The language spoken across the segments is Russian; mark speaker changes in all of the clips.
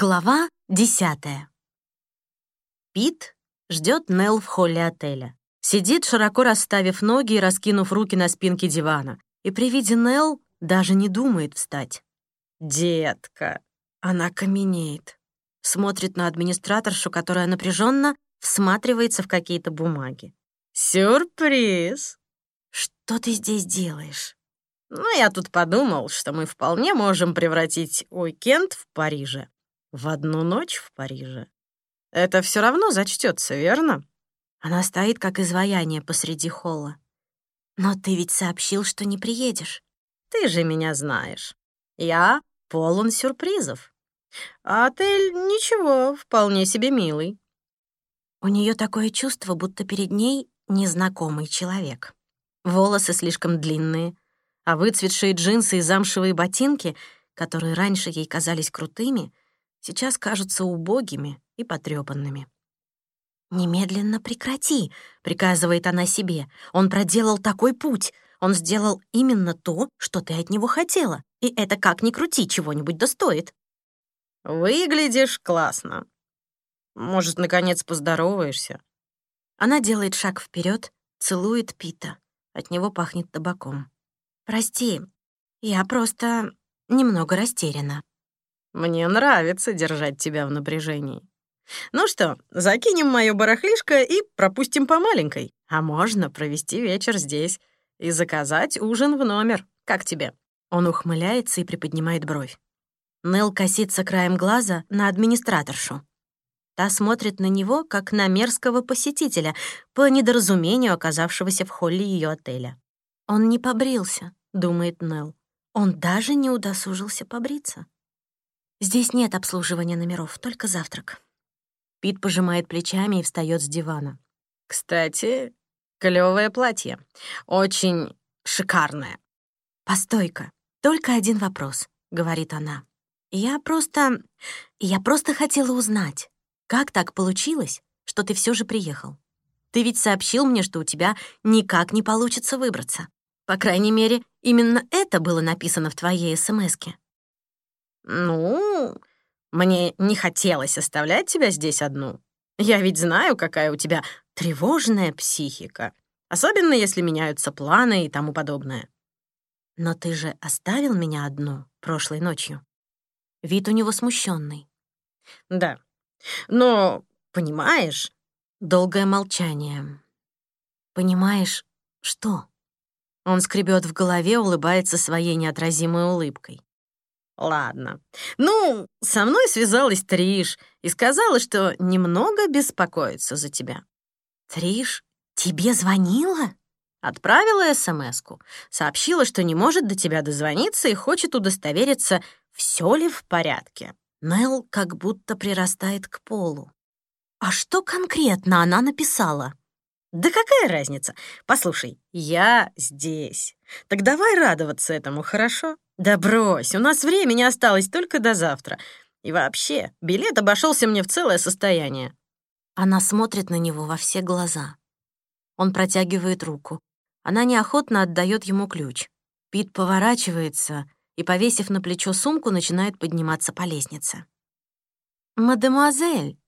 Speaker 1: Глава десятая. Пит ждет Нелл в холле отеля. Сидит, широко расставив ноги и раскинув руки на спинке дивана. И при виде Нелл даже не думает встать. «Детка!» Она каменеет. Смотрит на администраторшу, которая напряженно всматривается в какие-то бумаги. «Сюрприз!» «Что ты здесь делаешь?» «Ну, я тут подумал, что мы вполне можем превратить уикенд в Париже в одну ночь в Париже. Это все равно зачтется, верно? Она стоит как изваяние посреди холла. Но ты ведь сообщил, что не приедешь. Ты же меня знаешь. Я полон сюрпризов. А отель ничего, вполне себе милый. У нее такое чувство, будто перед ней незнакомый человек. Волосы слишком длинные, а выцветшие джинсы и замшевые ботинки, которые раньше ей казались крутыми, сейчас кажутся убогими и потрепанными. «Немедленно прекрати», — приказывает она себе. «Он проделал такой путь. Он сделал именно то, что ты от него хотела. И это как ни крути, чего-нибудь достоит». «Выглядишь классно. Может, наконец поздороваешься?» Она делает шаг вперед, целует Пита. От него пахнет табаком. «Прости, я просто немного растеряна». Мне нравится держать тебя в напряжении. Ну что, закинем моё барахлишко и пропустим по маленькой. А можно провести вечер здесь и заказать ужин в номер. Как тебе?» Он ухмыляется и приподнимает бровь. Нел косится краем глаза на администраторшу. Та смотрит на него, как на мерзкого посетителя, по недоразумению оказавшегося в холле ее отеля. «Он не побрился», — думает Нел. «Он даже не удосужился побриться». Здесь нет обслуживания номеров, только завтрак. Пит пожимает плечами и встает с дивана. Кстати, клевое платье. Очень шикарное. Постойка, только один вопрос, говорит она. Я просто... Я просто хотела узнать, как так получилось, что ты все же приехал? Ты ведь сообщил мне, что у тебя никак не получится выбраться. По крайней мере, именно это было написано в твоей СМСке. «Ну, мне не хотелось оставлять тебя здесь одну. Я ведь знаю, какая у тебя тревожная психика, особенно если меняются планы и тому подобное». «Но ты же оставил меня одну прошлой ночью?» Вид у него смущенный. «Да, но, понимаешь...» Долгое молчание. «Понимаешь, что?» Он скребет в голове, улыбается своей неотразимой улыбкой. Ладно. Ну, со мной связалась Триш и сказала, что немного беспокоится за тебя. Триш тебе звонила? Отправила СМСку. Сообщила, что не может до тебя дозвониться и хочет удостовериться, все ли в порядке. Нел как будто прирастает к полу. А что конкретно она написала? Да какая разница? Послушай, я здесь. Так давай радоваться этому, хорошо? «Да брось, у нас времени осталось только до завтра. И вообще, билет обошелся мне в целое состояние». Она смотрит на него во все глаза. Он протягивает руку. Она неохотно отдает ему ключ. Пит поворачивается и, повесив на плечо сумку, начинает подниматься по лестнице. «Мадемуазель!»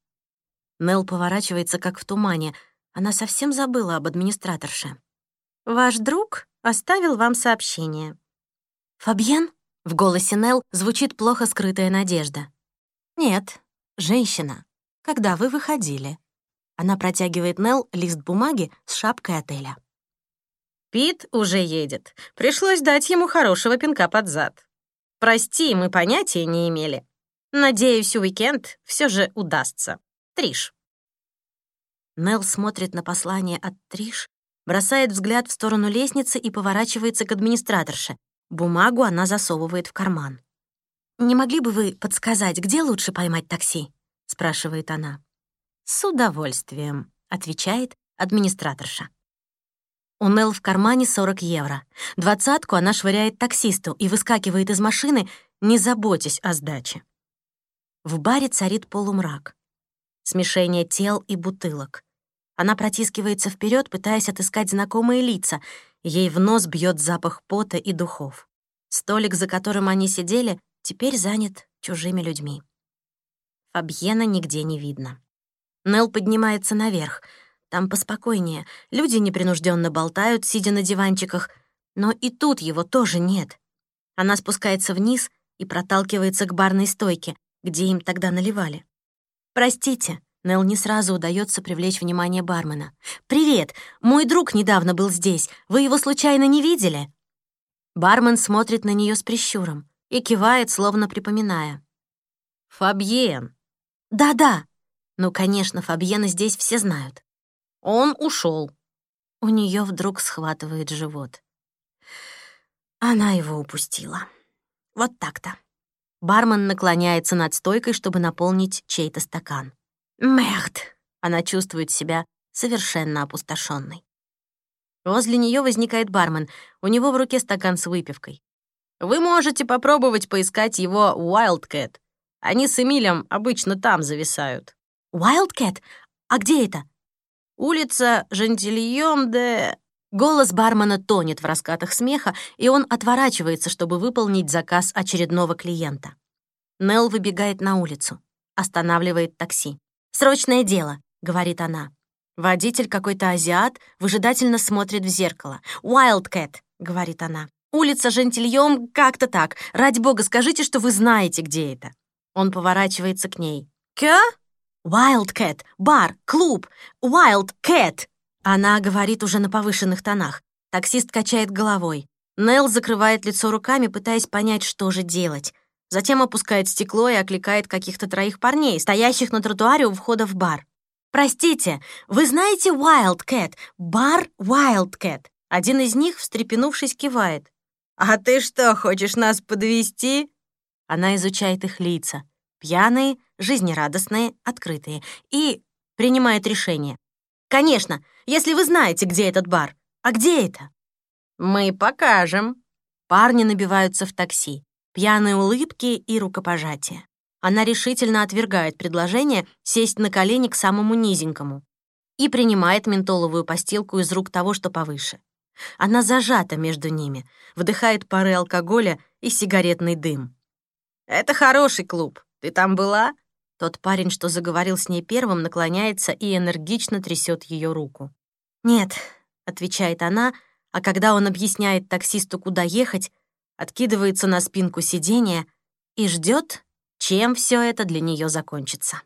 Speaker 1: Нелл поворачивается, как в тумане. Она совсем забыла об администраторше. «Ваш друг оставил вам сообщение». «Фабьен?» — в голосе Нелл звучит плохо скрытая надежда. «Нет, женщина. Когда вы выходили?» Она протягивает Нелл лист бумаги с шапкой отеля. «Пит уже едет. Пришлось дать ему хорошего пинка под зад. Прости, мы понятия не имели. Надеюсь, уикенд все же удастся. Триш». Нелл смотрит на послание от Триш, бросает взгляд в сторону лестницы и поворачивается к администраторше, Бумагу она засовывает в карман. «Не могли бы вы подсказать, где лучше поймать такси?» — спрашивает она. «С удовольствием», — отвечает администраторша. У Нелл в кармане 40 евро. Двадцатку она швыряет таксисту и выскакивает из машины, не заботясь о сдаче. В баре царит полумрак. Смешение тел и бутылок. Она протискивается вперед, пытаясь отыскать знакомые лица — Ей в нос бьет запах пота и духов. Столик, за которым они сидели, теперь занят чужими людьми. Фабьена нигде не видно. Нел поднимается наверх. Там поспокойнее. Люди непринужденно болтают, сидя на диванчиках. Но и тут его тоже нет. Она спускается вниз и проталкивается к барной стойке, где им тогда наливали. «Простите», — Нел не сразу удается привлечь внимание бармена. «Привет! Мой друг недавно был здесь. Вы его случайно не видели?» Бармен смотрит на нее с прищуром и кивает, словно припоминая.
Speaker 2: «Фабьен».
Speaker 1: «Да-да». Ну, конечно, Фабьена здесь все знают.
Speaker 2: «Он ушел.
Speaker 1: У нее вдруг схватывает живот. Она его упустила. Вот так-то. Бармен наклоняется над стойкой, чтобы наполнить чей-то стакан. Мерд! Она чувствует себя совершенно опустошенной. Возле нее возникает бармен. У него в руке стакан с выпивкой.
Speaker 2: Вы можете попробовать поискать его Wildcat. Они с Эмилем обычно там зависают.
Speaker 1: Wildcat? А где это?
Speaker 2: Улица Жентильем де...
Speaker 1: Голос бармена тонет в раскатах смеха, и он отворачивается, чтобы выполнить заказ очередного клиента. Нелл выбегает на улицу, останавливает такси. «Срочное дело», — говорит она. Водитель какой-то азиат выжидательно смотрит в зеркало. «Wildcat», — говорит она. «Улица Жентильем, как-то так. Ради бога, скажите, что вы знаете, где это». Он поворачивается к ней. «Кё?» «Wildcat, бар, клуб, Wildcat!» Она говорит уже на повышенных тонах. Таксист качает головой. Нелл закрывает лицо руками, пытаясь понять, что же делать. Затем опускает стекло и окликает каких-то троих парней, стоящих на тротуаре у входа в бар. «Простите, вы знаете Wildcat? Бар Wildcat?» Один из них, встрепенувшись, кивает.
Speaker 2: «А ты что, хочешь нас подвести?
Speaker 1: Она изучает их лица. Пьяные, жизнерадостные, открытые. И принимает решение. «Конечно, если вы знаете, где этот бар. А где это?»
Speaker 2: «Мы покажем».
Speaker 1: Парни набиваются в такси. Пьяные улыбки и рукопожатия. Она решительно отвергает предложение сесть на колени к самому низенькому и принимает ментоловую постилку из рук того, что повыше. Она зажата между ними, вдыхает пары алкоголя и сигаретный дым.
Speaker 2: «Это хороший клуб. Ты там была?»
Speaker 1: Тот парень, что заговорил с ней первым, наклоняется и энергично трясет ее руку. «Нет», — отвечает она, а когда он объясняет таксисту, куда ехать, откидывается на спинку сиденья и ждет, чем все это для нее закончится.